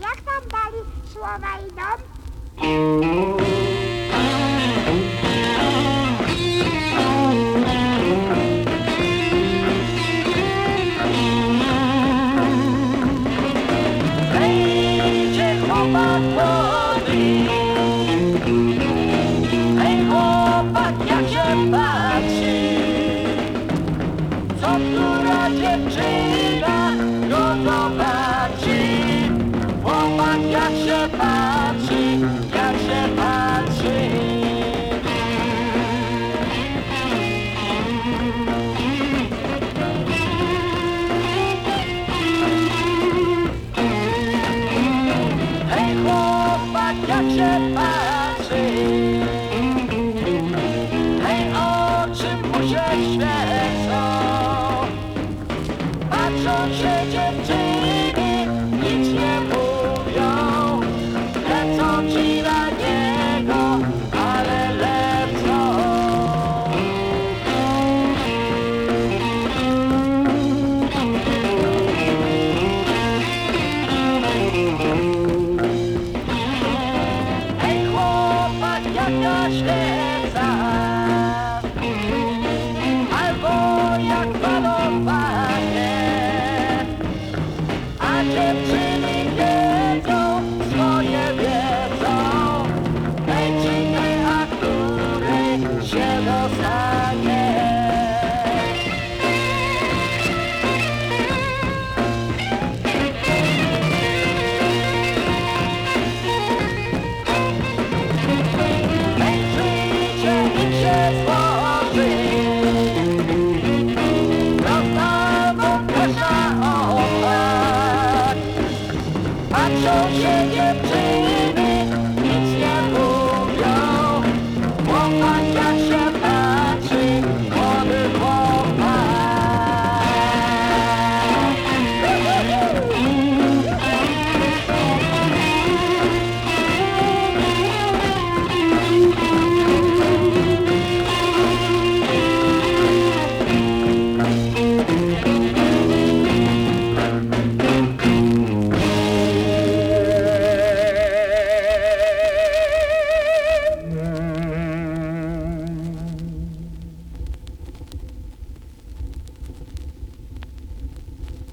jak tam dali słowa idą? Hejcie chłopak młody patrzy, jak się patrzy. Hej chłopak, jak się patrzy jak to się da. Albo don't you get paid?